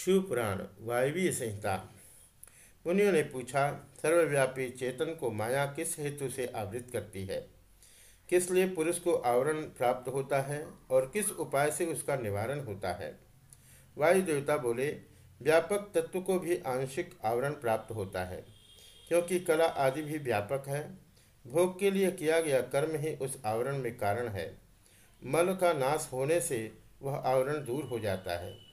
शिवपुराण, वायवीय संहिता। मुनियों ने पूछा, सर्वव्यापी चेतन को माया किस हेतु से आवृत करती है? किस लिए पुरुष को आवरण प्राप्त होता है और किस उपाय से उसका निवारण होता है? वायु देवता बोले, व्यापक तत्व को भी आंशिक आवरण प्राप्त होता है, क्योंकि कला आदि भी व्यापक है। भोग के लिए किया गया कर्म ही उस आवरण में कारण है। मल का नाश होने से वह आवरण दूर हो जाता है।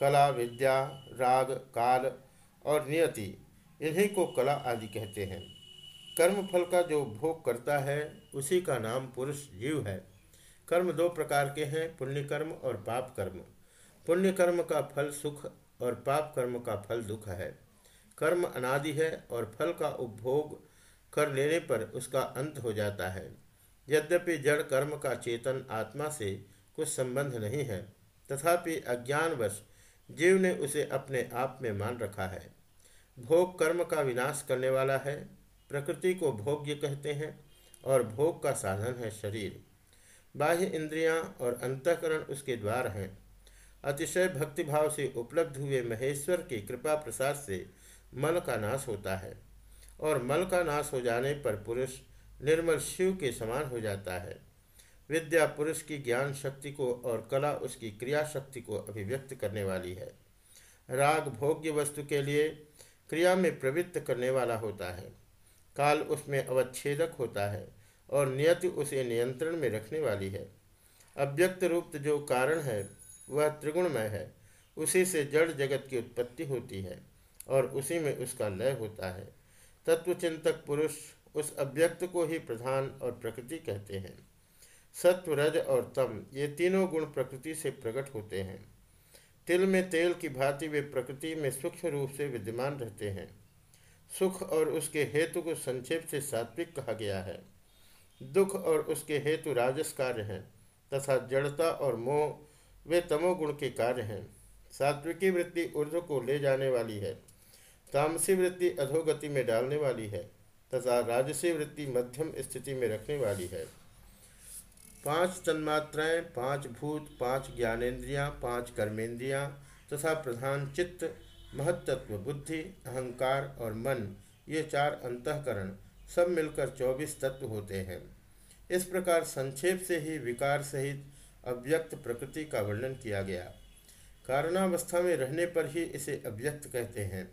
कला, विद्या, राग, काल और नियति, इन्हीं को कला आदि कहते हैं। कर्म फल का जो भोग करता है, उसी का नाम पुरुष जीव है। कर्म दो प्रकार के हैं पुण्य कर्म और पाप कर्म पुण्य कर्म का फल सुख और पाप कर्म का फल दुख है। कर्म अनादि है और फल का उपभोग कर लेने पर उसका अंत हो जाता है। यद्यपि जड़ कर्म का चेतन आत्मा से कुछ संबंध नहीं है, तथापि अज्ञानवश जीव ने उसे अपने आप में मान रखा है। भोग कर्म का विनाश करने वाला है, प्रकृति को भोग्य कहते हैं और भोग का साधन है शरीर। बाह्य इंद्रियाँ और अंतकरण उसके द्वार हैं। अतिशय भक्तिभाव से उपलब्ध हुए महेश्वर की कृपा प्रसाद से मल का नाश होता है और मल का नाश हो जाने पर पुरुष निर्मल शिव के समान हो जाता है। विद्या पुरुष की ज्ञान शक्ति को और कला उसकी क्रिया शक्ति को अभिव्यक्त करने वाली है। राग भोग्य वस्तु के लिए क्रिया में प्रवृत्त करने वाला होता है। काल उसमें अवच्छेदक होता है और नियति उसे नियंत्रण में रखने वाली है। अव्यक्त रूप जो कारण है, वह त्रिगुणमय है। उसी से जड़ जगत की उत्पत्ति होती है और उसी में उसका लय होता है। तत्वचिंतक पुरुष उस अव्यक्त को ही प्रधान और प्रकृति कहते हैं। सत्व रज और तम, ये तीनों गुण प्रकृति से प्रकट होते हैं। तिल में तेल की भांति वे प्रकृति में सूक्ष्म रूप से विद्यमान रहते हैं। सुख और उसके हेतु को संक्षेप से सात्विक कहा गया है। दुख और उसके हेतु राजस कार्य हैं, तथा जड़ता और मोह वे तमोगुण के कार्य हैं। सात्विकी वृत्ति ऊर्ध्व को ले जाने वाली है, तामसी वृत्ति अधोगति में डालने वाली है, तथा राजसी वृत्ति मध्यम स्थिति में रखने वाली है। पाँच तन्मात्राएँ, पाँच भूत, पाँच ज्ञानेन्द्रियाँ, पाँच कर्मेंद्रियाँ तथा प्रधान चित्त महत्त्व बुद्धि, अहंकार और मन, ये चार अंतकरण सब मिलकर चौबीस तत्व होते हैं। इस प्रकार संक्षेप से ही विकार सहित अव्यक्त प्रकृति का वर्णन किया गया। कारणावस्था में रहने पर ही इसे अव्यक्त कहते हैं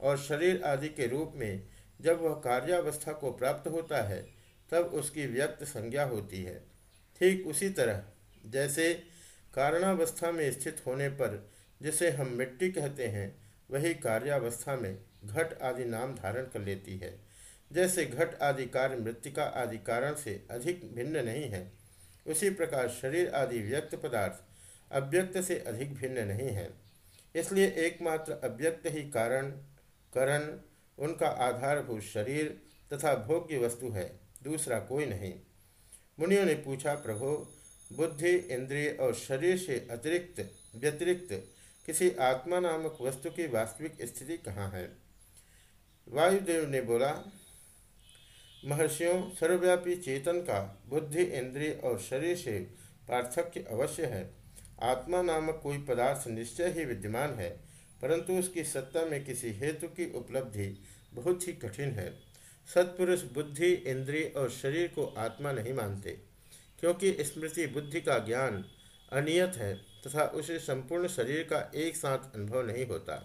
और शरीर आदि के रूप में जब वह कार्यावस्था को प्राप्त होता है, तब उसकी व्यक्त संज्ञा होती है। ठीक उसी तरह, जैसे कारणावस्था में स्थित होने पर जिसे हम मिट्टी कहते हैं, वही कार्यावस्था में घट आदि नाम धारण कर लेती है। जैसे घट आदि कार्य मृतिका आदि कारण से अधिक भिन्न नहीं है, उसी प्रकार शरीर आदि व्यक्त पदार्थ अव्यक्त से अधिक भिन्न नहीं है। इसलिए एकमात्र अव्यक्त ही कारण, करण, उनका आधारभूत शरीर तथा भोग्य वस्तु है, दूसरा कोई नहीं। मुनियों ने पूछा, प्रभो, बुद्धि, इंद्रिय और शरीर से अतिरिक्त, व्यतिरिक्त किसी आत्मा नामक वस्तु की वास्तविक स्थिति कहाँ है? वायुदेव ने बोला, महर्षियों, सर्वव्यापी चेतन का बुद्धि, इंद्रिय और शरीर से पार्थक्य अवश्य है। आत्मा नामक कोई पदार्थ निश्चय ही विद्यमान है, परंतु उसकी सत्ता में किसी हेतु की उपलब्धि बहुत ही कठिन है। सत्पुरुष बुद्धि, इंद्रिय और शरीर को आत्मा नहीं मानते, क्योंकि स्मृति बुद्धि का ज्ञान अनियत है तथा उसे संपूर्ण शरीर का एक साथ अनुभव नहीं होता।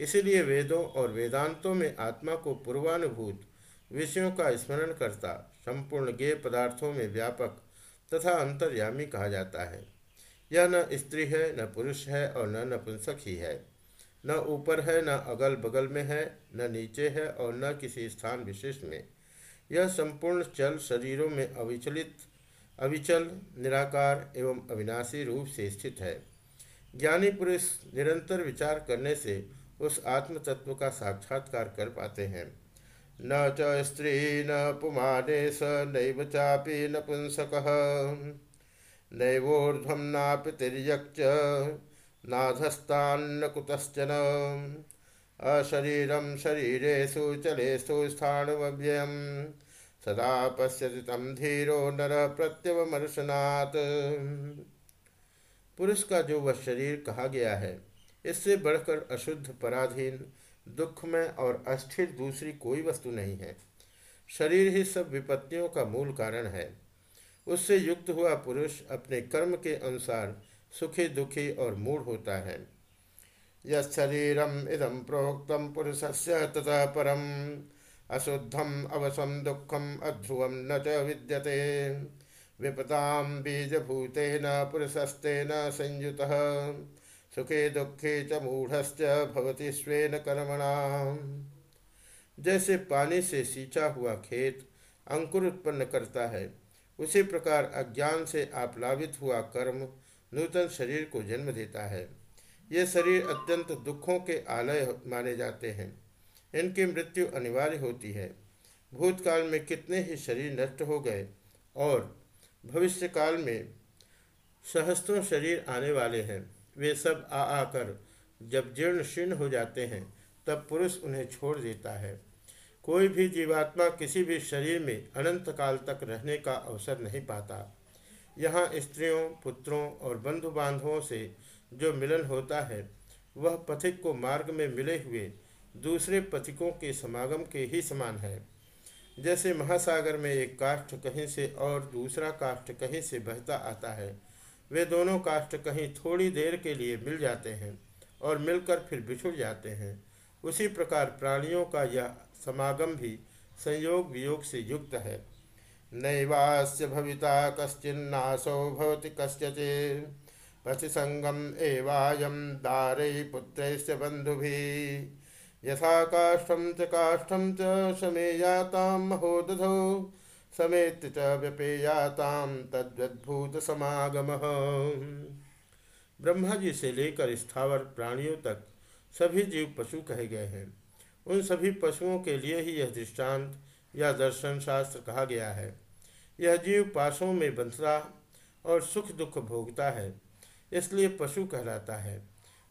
इसीलिए वेदों और वेदांतों में आत्मा को पूर्वानुभूत विषयों का स्मरण करता संपूर्ण गेय पदार्थों में व्यापक तथा अंतर्यामी कहा जाता है। यह न स्त्री है, न पुरुष है और न नपुंसक ही है। न ऊपर है, न अगल बगल में है, न नीचे है और न किसी स्थान विशेष में। यह संपूर्ण चल शरीरों में अविचलित, अविचल, निराकार एवं अविनाशी रूप से स्थित है। ज्ञानी पुरुष निरंतर विचार करने से उस आत्म तत्व का साक्षात्कार कर पाते हैं। न च स्त्री, न पुमाने स नैव चापी नपुंसक नैवोर्ध्वम नापि तिर्यक् नाधस्तान्न कुतश्चन अशरीरम शरीरेशु चलेशु स्थाणव्ययम सदा पश्यति तम धीरो नर प्रत्यवमर्शनात् पुरुष का जो वह शरीर कहा गया है, इससे बढ़कर अशुद्ध, पराधीन, दुखमय और अस्थिर दूसरी कोई वस्तु नहीं है। शरीर ही सब विपत्तियों का मूल कारण है। उससे युक्त हुआ पुरुष अपने कर्म के अनुसार सुखी दुखी और मूढ़ होता है। यरीरम इदम प्रोक्तम पुरुष से तथा परम। अशुद्धम अवसम दुखम अध्रुवम न च विद्यते। विपताम बीजभूतेन पुरुषस्तेन संयुतः। सुखे दुखे च भवती स्वेन कर्मणा। जैसे पानी से सींचा हुआ खेत अंकुर उत्पन्न करता है, उसी प्रकार अज्ञान से आप्लावित हुआ कर्म नूतन शरीर को जन्म देता है। ये शरीर अत्यंत दुखों के आलय माने जाते हैं। इनकी मृत्यु अनिवार्य होती है। भूतकाल में कितने ही शरीर नष्ट हो गए और भविष्य काल में सहस्त्रों शरीर आने वाले हैं। वे सब आ आकर जब जीर्ण शीर्ण हो जाते हैं, तब पुरुष उन्हें छोड़ देता है। कोई भी जीवात्मा किसी भी शरीर में अनंत काल तक रहने का अवसर नहीं पाता। यहाँ स्त्रियों, पुत्रों और बंधु बांधवों से जो मिलन होता है, वह पथिक को मार्ग में मिले हुए दूसरे पथिकों के समागम के ही समान है। जैसे महासागर में एक काष्ठ कहीं से और दूसरा काष्ठ कहीं से बहता आता है, वे दोनों काष्ठ कहीं थोड़ी देर के लिए मिल जाते हैं और मिलकर फिर बिछुड़ जाते हैं। उसी प्रकार प्राणियों का यह समागम भी संयोग वियोग से युक्त है। नैवास्य भविता कश्चिन्नाशो भवति कस्यचे। पथिसंगम एवायम दारे पुत्र बंधु यथा काष्ठम च काष्ठम च समेयाताम महोदधो। समेत च व्यपेयाताम तद्वद्भूत समागम ब्रह्मा जी से लेकर स्थावर प्राणियों तक सभी जीव पशु कहे गए हैं। उन सभी पशुओं के लिए ही यह दृष्टांत या दर्शन शास्त्र कहा गया है। यह जीव पासों में बंसरा और सुख दुख भोगता है, इसलिए पशु कहलाता है।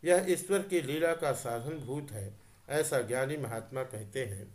यह ईश्वर की लीला का साधन भूत है, ऐसा ज्ञानी महात्मा कहते हैं।